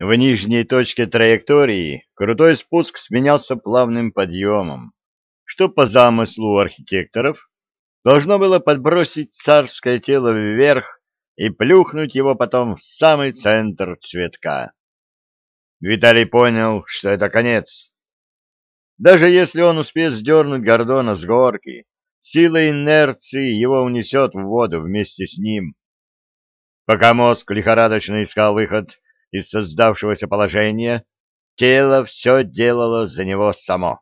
В нижней точке траектории крутой спуск сменялся плавным подъемом, что по замыслу архитекторов должно было подбросить царское тело вверх и плюхнуть его потом в самый центр цветка. Виталий понял, что это конец. Даже если он успеет сдернуть Гордона с горки, сила инерции его унесет в воду вместе с ним. Пока мозг лихорадочно искал выход из создавшегося положения, тело все делало за него само.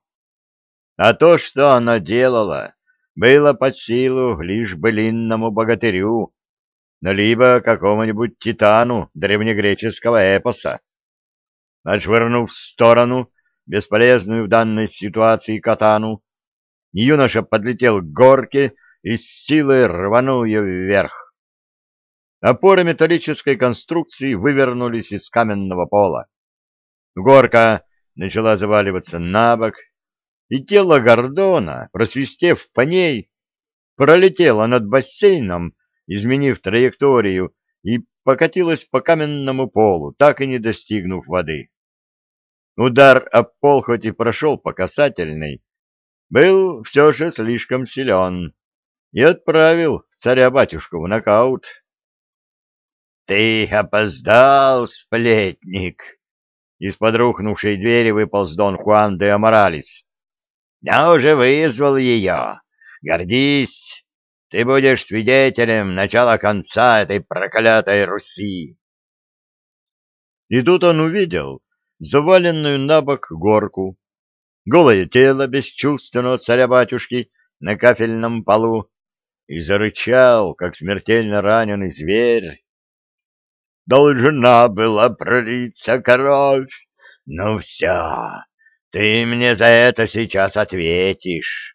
А то, что оно делало, было под силу лишь былинному богатырю, но либо какому-нибудь титану древнегреческого эпоса. Отшвырнув в сторону бесполезную в данной ситуации катану, юноша подлетел к горке и с силой рванул ее вверх. Опоры металлической конструкции вывернулись из каменного пола. Горка начала заваливаться на бок, и тело Гордона, просвистев по ней, пролетело над бассейном, изменив траекторию, и покатилось по каменному полу, так и не достигнув воды. Удар об пол хоть и прошел по касательной, был все же слишком силен и отправил царя-батюшку в нокаут. «Ты опоздал, сплетник!» Из-под рухнувшей двери выполз Дон Хуан де Аморалес. «Я уже вызвал ее. Гордись, ты будешь свидетелем начала-конца этой проклятой Руси!» И тут он увидел заваленную на бок горку, голое тело бесчувственного царя-батюшки на кафельном полу и зарычал, как смертельно раненый зверь должна была пролиться кровь. Ну все, ты мне за это сейчас ответишь.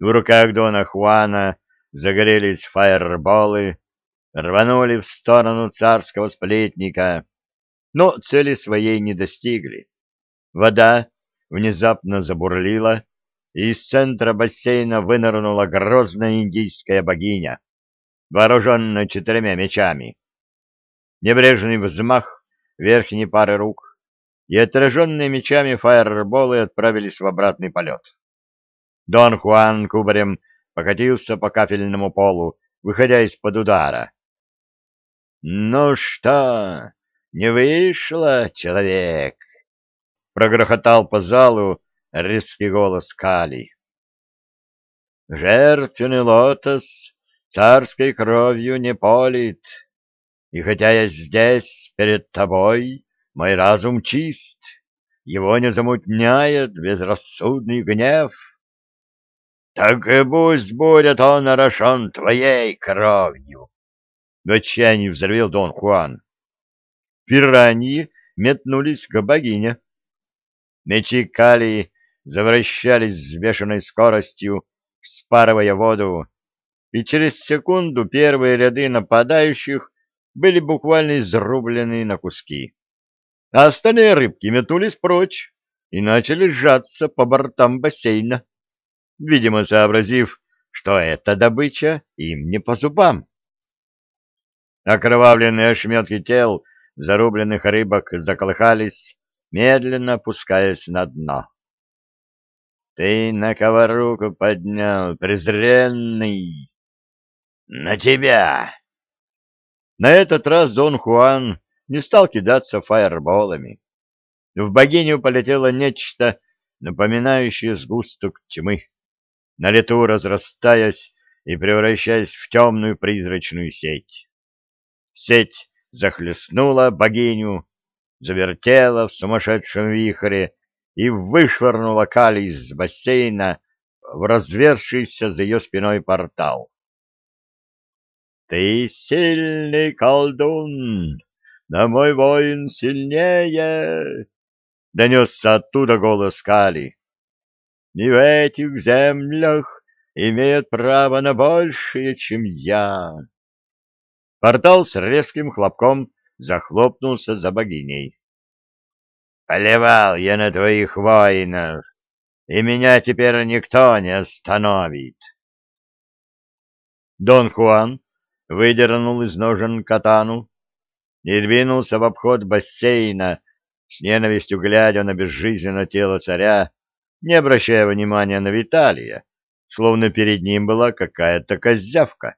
В руках Дона Хуана загорелись фаерболы, рванули в сторону царского сплетника, но цели своей не достигли. Вода внезапно забурлила, и из центра бассейна вынырнула грозная индийская богиня, вооруженная четырьмя мечами небрежный взмах верхней пары рук, и отраженные мечами фаерболы отправились в обратный полет. Дон Хуан кубарем покатился по кафельному полу, выходя из-под удара. — Ну что, не вышло, человек? — прогрохотал по залу резкий голос Кали. — Жертвенный лотос царской кровью не полит. И хотя я здесь, перед тобой, мой разум чист, его не замутняет безрассудный гнев. Так и пусть будет он орошен твоей кровью. В отчаянии взревел Дон Хуан. Пираньи метнулись к богине. Мечи Калии завращались с бешеной скоростью, спарывая воду, и через секунду первые ряды нападающих были буквально изрублены на куски. А остальные рыбки метнулись прочь и начали сжаться по бортам бассейна, видимо, сообразив, что эта добыча им не по зубам. Окровавленные ошметки тел зарубленных рыбок заколыхались, медленно опускаясь на дно. — Ты на кого руку поднял, презренный? — На тебя! На этот раз Дон Хуан не стал кидаться фаерболами. В богиню полетело нечто, напоминающее сгусток тьмы, на лету разрастаясь и превращаясь в темную призрачную сеть. Сеть захлестнула богиню, завертела в сумасшедшем вихре и вышвырнула Кали из бассейна в развершийся за ее спиной портал. Ты сильный колдун, но мой воин сильнее, — донесся оттуда голос Кали. И в этих землях имеет право на большее, чем я. Портал с резким хлопком захлопнулся за богиней. Поливал я на твоих воинов, и меня теперь никто не остановит. Дон Хуан выдернул из ножен катану, и двинулся в обход бассейна, с ненавистью глядя на безжизненное тело царя, не обращая внимания на Виталия, словно перед ним была какая-то козявка.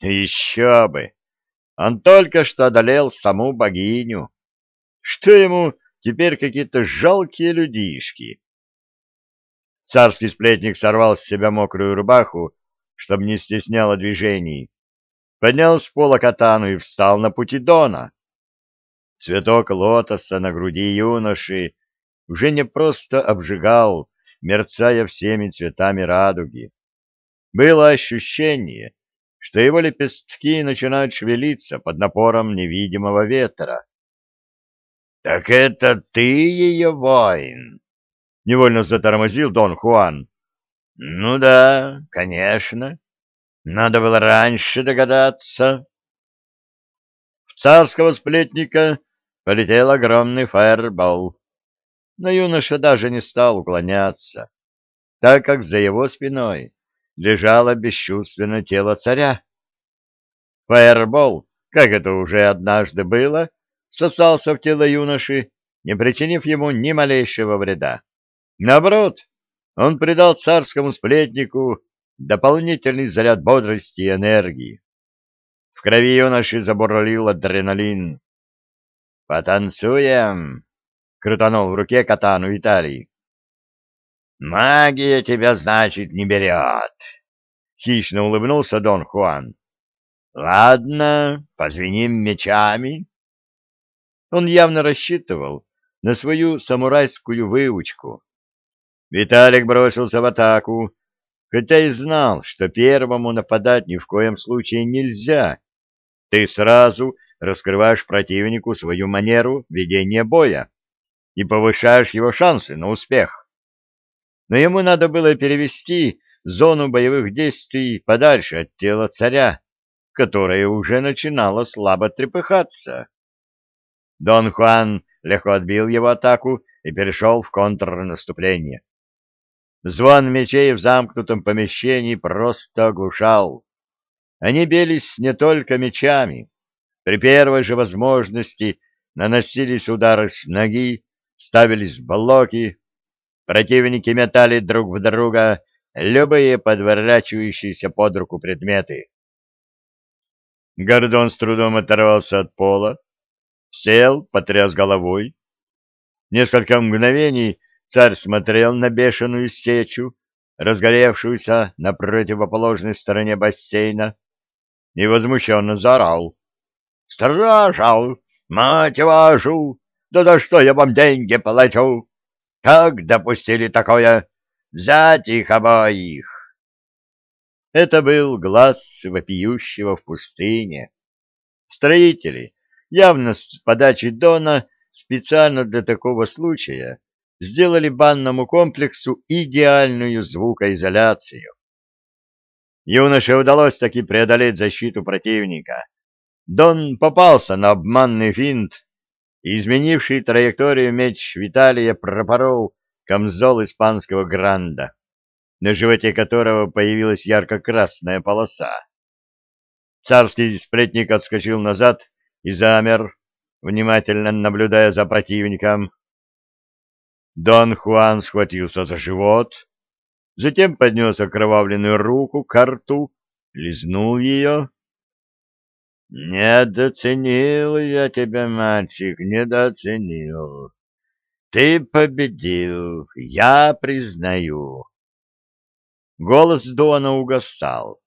Еще бы! Он только что одолел саму богиню. Что ему теперь какие-то жалкие людишки? Царский сплетник сорвал с себя мокрую рубаху, чтобы не стесняло движений, поднял с пола катану и встал на пути Дона. Цветок лотоса на груди юноши уже не просто обжигал, мерцая всеми цветами радуги. Было ощущение, что его лепестки начинают шевелиться под напором невидимого ветра. — Так это ты ее воин? — невольно затормозил Дон Хуан. — Ну да, конечно. Надо было раньше догадаться. В царского сплетника полетел огромный фаербол. Но юноша даже не стал уклоняться, так как за его спиной лежало бесчувственное тело царя. Фаербол, как это уже однажды было, сосался в тело юноши, не причинив ему ни малейшего вреда. Наоборот, он придал царскому сплетнику дополнительный заряд бодрости и энергии. В крови юноши забурлил адреналин. «Потанцуем!» — крутанул в руке катану Виталий. «Магия тебя, значит, не берет!» — хищно улыбнулся Дон Хуан. «Ладно, позвеним мечами». Он явно рассчитывал на свою самурайскую выучку. Виталик бросился в атаку, хотя и знал, что первому нападать ни в коем случае нельзя. Ты сразу раскрываешь противнику свою манеру ведения боя и повышаешь его шансы на успех. Но ему надо было перевести зону боевых действий подальше от тела царя, которое уже начинало слабо трепыхаться. Дон Хуан легко отбил его атаку и перешел в контрнаступление. Звон мечей в замкнутом помещении просто оглушал. Они бились не только мечами. При первой же возможности наносились удары с ноги, ставились блоки. Противники метали друг в друга любые подворачивающиеся под руку предметы. Гордон с трудом оторвался от пола, сел, потряс головой. Несколько мгновений Царь смотрел на бешеную сечу, разгоревшуюся на противоположной стороне бассейна, и возмущенно заорал. — Стражал! Мать вашу! Да за что я вам деньги плачу? Как допустили такое? Взять их обоих! Это был глаз вопиющего в пустыне. Строители, явно с подачи Дона, специально для такого случая, сделали банному комплексу идеальную звукоизоляцию. Юноше удалось таки преодолеть защиту противника. Дон попался на обманный финт, и изменивший траекторию меч Виталия пропорол камзол испанского гранда, на животе которого появилась ярко-красная полоса. Царский сплетник отскочил назад и замер, внимательно наблюдая за противником. Дон Хуан схватился за живот, затем поднес окровавленную руку к рту, лизнул ее. — Недооценил я тебя, мальчик, недооценил. Ты победил, я признаю. Голос Дона угасал.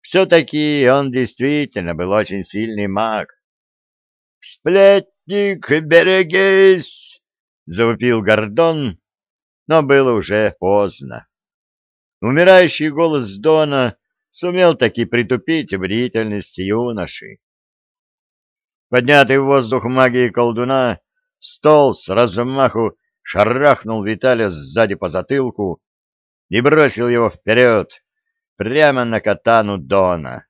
Все-таки он действительно был очень сильный маг. «Сплетник, берегись!» — завопил Гордон, но было уже поздно. Умирающий голос Дона сумел таки притупить бдительность юноши. Поднятый в воздух магией колдуна, стол с размаху шарахнул Виталия сзади по затылку и бросил его вперед, прямо на катану Дона,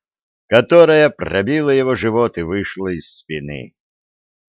которая пробила его живот и вышла из спины.